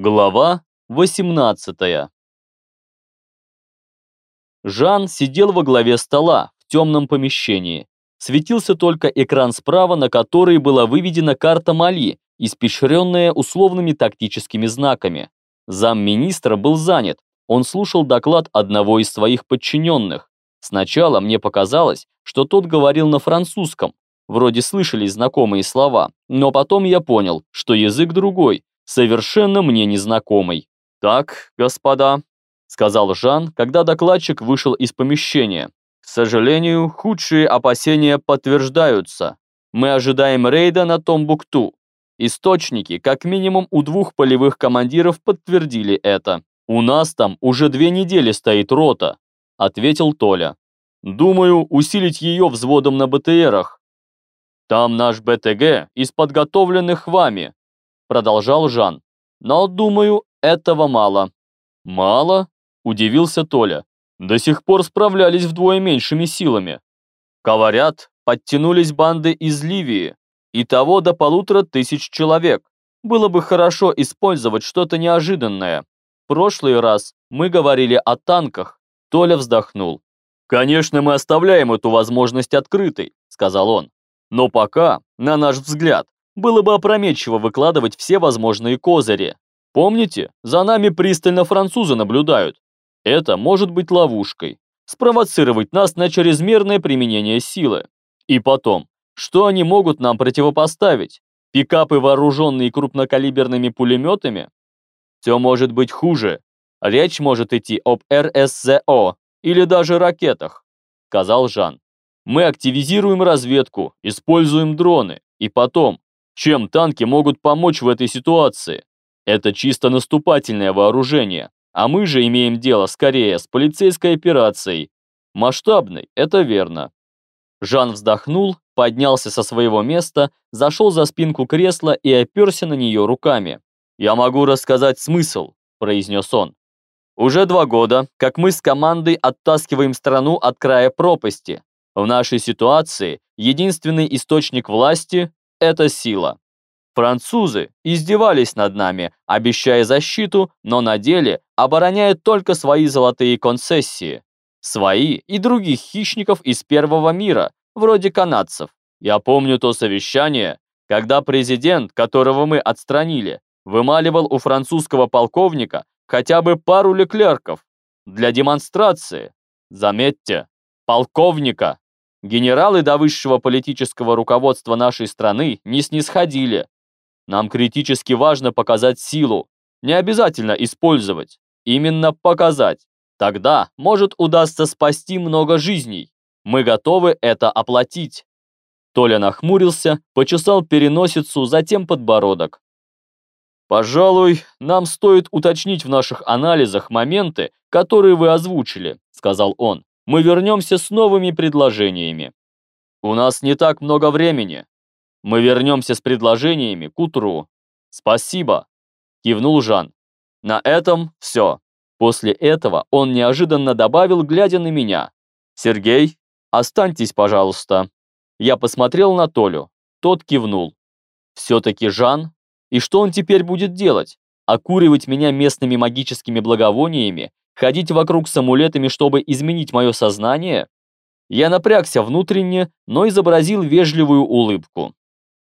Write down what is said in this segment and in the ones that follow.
Глава 18 Жан сидел во главе стола в темном помещении. Светился только экран справа, на который была выведена карта Мали, испещренная условными тактическими знаками. Замминистра был занят. Он слушал доклад одного из своих подчиненных. Сначала мне показалось, что тот говорил на французском. Вроде слышались знакомые слова, но потом я понял, что язык другой, совершенно мне незнакомый. «Так, господа», — сказал Жан, когда докладчик вышел из помещения. «К сожалению, худшие опасения подтверждаются. Мы ожидаем рейда на Томбукту. Источники, как минимум у двух полевых командиров, подтвердили это. У нас там уже две недели стоит рота», — ответил Толя. «Думаю, усилить ее взводом на БТРах. Там наш БТГ из подготовленных вами, продолжал Жан. Но, думаю, этого мало. Мало? Удивился Толя. До сих пор справлялись вдвое меньшими силами. Говорят, подтянулись банды из Ливии. И того до полутора тысяч человек. Было бы хорошо использовать что-то неожиданное. Прошлый раз мы говорили о танках. Толя вздохнул. «Конечно, мы оставляем эту возможность открытой», — сказал он. «Но пока, на наш взгляд, было бы опрометчиво выкладывать все возможные козыри. Помните, за нами пристально французы наблюдают. Это может быть ловушкой. Спровоцировать нас на чрезмерное применение силы. И потом, что они могут нам противопоставить? Пикапы, вооруженные крупнокалиберными пулеметами? Все может быть хуже. Речь может идти об РСЗО или даже ракетах, сказал Жан. Мы активизируем разведку, используем дроны, и потом, чем танки могут помочь в этой ситуации? Это чисто наступательное вооружение, а мы же имеем дело скорее с полицейской операцией. Масштабной, это верно. Жан вздохнул, поднялся со своего места, зашел за спинку кресла и оперся на нее руками. «Я могу рассказать смысл», – произнес он. «Уже два года, как мы с командой оттаскиваем страну от края пропасти. В нашей ситуации единственный источник власти это сила. Французы издевались над нами, обещая защиту, но на деле обороняют только свои золотые концессии. Свои и других хищников из первого мира, вроде канадцев. Я помню то совещание, когда президент, которого мы отстранили, вымаливал у французского полковника хотя бы пару леклерков для демонстрации. Заметьте, полковника. Генералы до высшего политического руководства нашей страны не снисходили. Нам критически важно показать силу. Не обязательно использовать. Именно показать. Тогда, может, удастся спасти много жизней. Мы готовы это оплатить. Толя нахмурился, почесал переносицу, затем подбородок. «Пожалуй, нам стоит уточнить в наших анализах моменты, которые вы озвучили», — сказал он мы вернемся с новыми предложениями. У нас не так много времени. Мы вернемся с предложениями к утру. Спасибо, кивнул Жан. На этом все. После этого он неожиданно добавил, глядя на меня. «Сергей, останьтесь, пожалуйста». Я посмотрел на Толю. Тот кивнул. «Все-таки Жан? И что он теперь будет делать? Окуривать меня местными магическими благовониями Ходить вокруг с амулетами, чтобы изменить мое сознание? Я напрягся внутренне, но изобразил вежливую улыбку.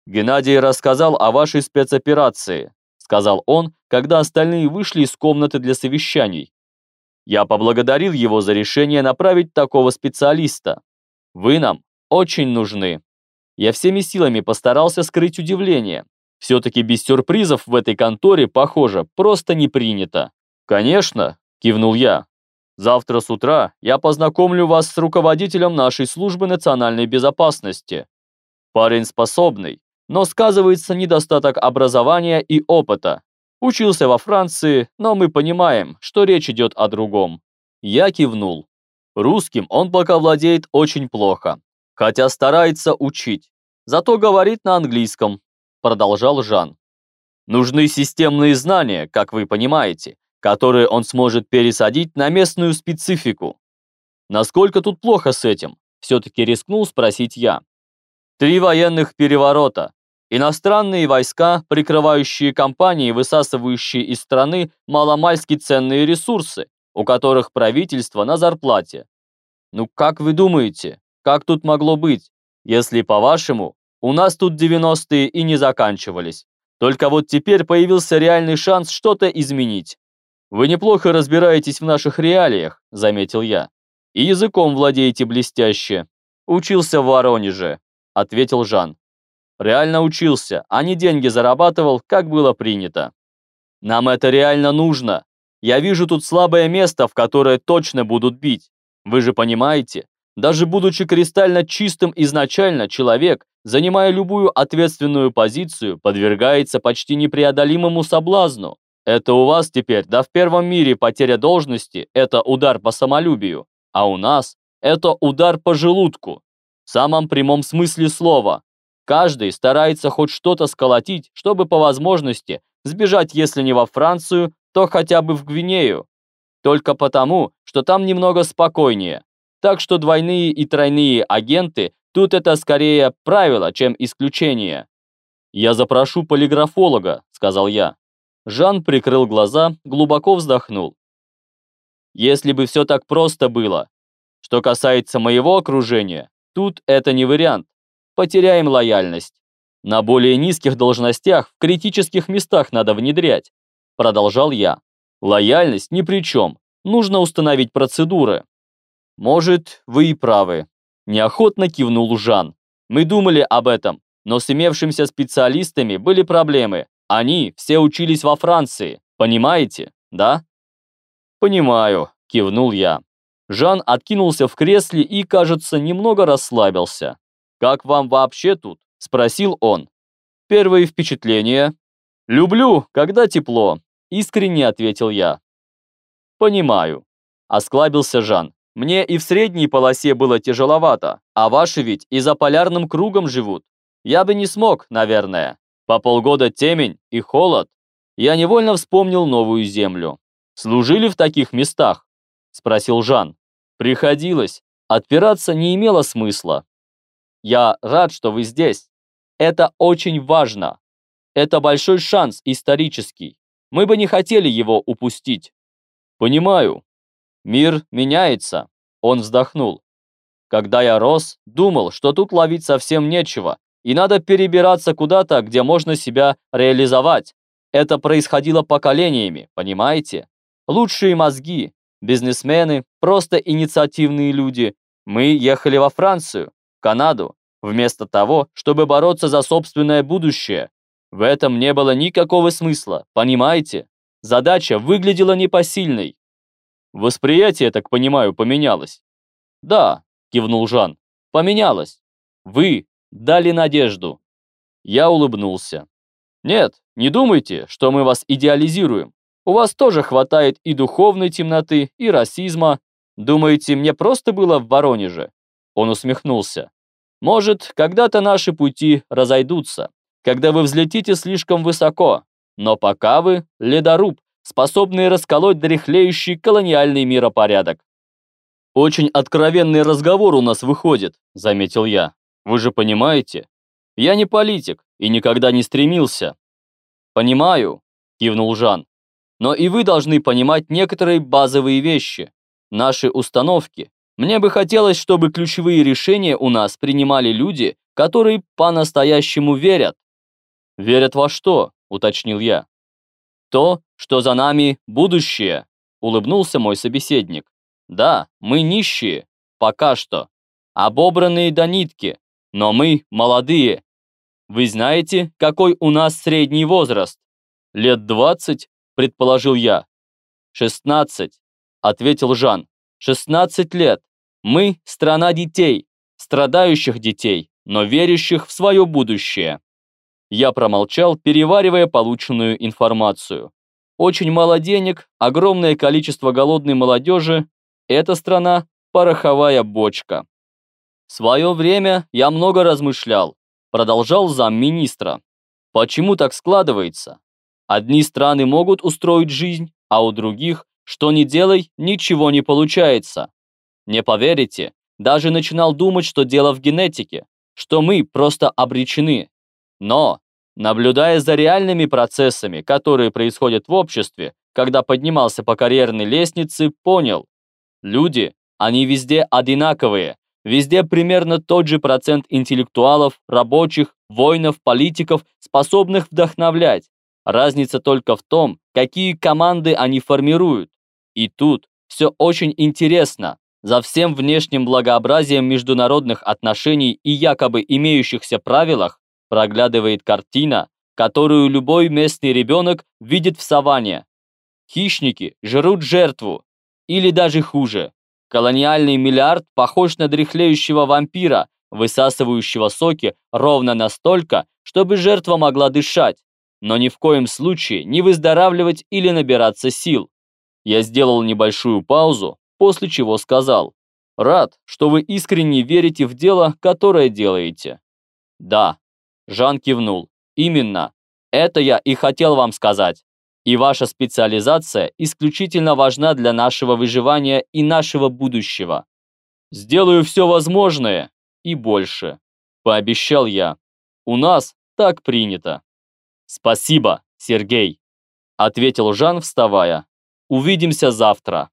«Геннадий рассказал о вашей спецоперации», сказал он, когда остальные вышли из комнаты для совещаний. «Я поблагодарил его за решение направить такого специалиста. Вы нам очень нужны». Я всеми силами постарался скрыть удивление. Все-таки без сюрпризов в этой конторе, похоже, просто не принято. Конечно, Кивнул я. Завтра с утра я познакомлю вас с руководителем нашей службы национальной безопасности. Парень способный, но сказывается недостаток образования и опыта. Учился во Франции, но мы понимаем, что речь идет о другом. Я кивнул. Русским он пока владеет очень плохо, хотя старается учить. Зато говорит на английском, продолжал Жан. Нужны системные знания, как вы понимаете, которые он сможет пересадить на местную специфику. Насколько тут плохо с этим? Все-таки рискнул спросить я. Три военных переворота. Иностранные войска, прикрывающие компании, высасывающие из страны маломальски ценные ресурсы, у которых правительство на зарплате. Ну как вы думаете, как тут могло быть, если, по-вашему, у нас тут 90-е и не заканчивались? Только вот теперь появился реальный шанс что-то изменить. Вы неплохо разбираетесь в наших реалиях, заметил я. И языком владеете блестяще. Учился в Воронеже, ответил Жан. Реально учился, а не деньги зарабатывал, как было принято. Нам это реально нужно. Я вижу тут слабое место, в которое точно будут бить. Вы же понимаете, даже будучи кристально чистым изначально, человек, занимая любую ответственную позицию, подвергается почти непреодолимому соблазну. Это у вас теперь, да в первом мире потеря должности – это удар по самолюбию, а у нас – это удар по желудку. В самом прямом смысле слова. Каждый старается хоть что-то сколотить, чтобы по возможности сбежать, если не во Францию, то хотя бы в Гвинею. Только потому, что там немного спокойнее. Так что двойные и тройные агенты тут это скорее правило, чем исключение. «Я запрошу полиграфолога», — сказал я. Жан прикрыл глаза, глубоко вздохнул. «Если бы все так просто было. Что касается моего окружения, тут это не вариант. Потеряем лояльность. На более низких должностях в критических местах надо внедрять продолжал я. Лояльность ни при чем. Нужно установить процедуры. Может, вы и правы. Неохотно кивнул Жан. Мы думали об этом, но с имевшимися специалистами были проблемы. Они все учились во Франции, понимаете, да? Понимаю, кивнул я. Жан откинулся в кресле и, кажется, немного расслабился. «Как вам вообще тут?» – спросил он. «Первые впечатления?» «Люблю, когда тепло», — искренне ответил я. «Понимаю», — осклабился Жан. «Мне и в средней полосе было тяжеловато, а ваши ведь и за полярным кругом живут. Я бы не смог, наверное. По полгода темень и холод. Я невольно вспомнил новую землю. Служили в таких местах?» — спросил Жан. «Приходилось. Отпираться не имело смысла. Я рад, что вы здесь. Это очень важно. Это большой шанс исторический. Мы бы не хотели его упустить. Понимаю. Мир меняется. Он вздохнул. Когда я рос, думал, что тут ловить совсем нечего, и надо перебираться куда-то, где можно себя реализовать. Это происходило поколениями, понимаете? Лучшие мозги, бизнесмены, просто инициативные люди. Мы ехали во Францию, Канаду, вместо того, чтобы бороться за собственное будущее, в этом не было никакого смысла, понимаете? Задача выглядела непосильной. Восприятие, так понимаю, поменялось. Да, кивнул Жан, поменялось. Вы дали надежду. Я улыбнулся. Нет, не думайте, что мы вас идеализируем. У вас тоже хватает и духовной темноты, и расизма. Думаете, мне просто было в Воронеже? Он усмехнулся. Может, когда-то наши пути разойдутся когда вы взлетите слишком высоко, но пока вы ледоруб, способный расколоть дряхлеющий колониальный миропорядок. «Очень откровенный разговор у нас выходит», — заметил я. «Вы же понимаете? Я не политик и никогда не стремился». «Понимаю», — кивнул Жан. «Но и вы должны понимать некоторые базовые вещи, наши установки. Мне бы хотелось, чтобы ключевые решения у нас принимали люди, которые по-настоящему верят, «Верят во что?» – уточнил я. «То, что за нами будущее», – улыбнулся мой собеседник. «Да, мы нищие, пока что, обобранные до нитки, но мы молодые. Вы знаете, какой у нас средний возраст?» «Лет двадцать», – предположил я. «Шестнадцать», – ответил Жан. «Шестнадцать лет. Мы – страна детей, страдающих детей, но верящих в свое будущее». Я промолчал, переваривая полученную информацию. Очень мало денег, огромное количество голодной молодежи. Эта страна – пороховая бочка. В свое время я много размышлял, продолжал замминистра. Почему так складывается? Одни страны могут устроить жизнь, а у других, что ни делай, ничего не получается. Не поверите, даже начинал думать, что дело в генетике, что мы просто обречены. Но Наблюдая за реальными процессами, которые происходят в обществе, когда поднимался по карьерной лестнице, понял, люди, они везде одинаковые, везде примерно тот же процент интеллектуалов, рабочих, воинов, политиков, способных вдохновлять. Разница только в том, какие команды они формируют. И тут все очень интересно. За всем внешним благообразием международных отношений и якобы имеющихся правилах проглядывает картина, которую любой местный ребенок видит в саванне. Хищники жрут жертву. Или даже хуже. Колониальный миллиард похож на дряхлеющего вампира, высасывающего соки ровно настолько, чтобы жертва могла дышать, но ни в коем случае не выздоравливать или набираться сил. Я сделал небольшую паузу, после чего сказал, «Рад, что вы искренне верите в дело, которое делаете». «Да», Жан кивнул, «именно, это я и хотел вам сказать. И ваша специализация исключительно важна для нашего выживания и нашего будущего. Сделаю все возможное и больше», пообещал я. «У нас так принято». «Спасибо, Сергей», ответил Жан, вставая. Увидимся завтра.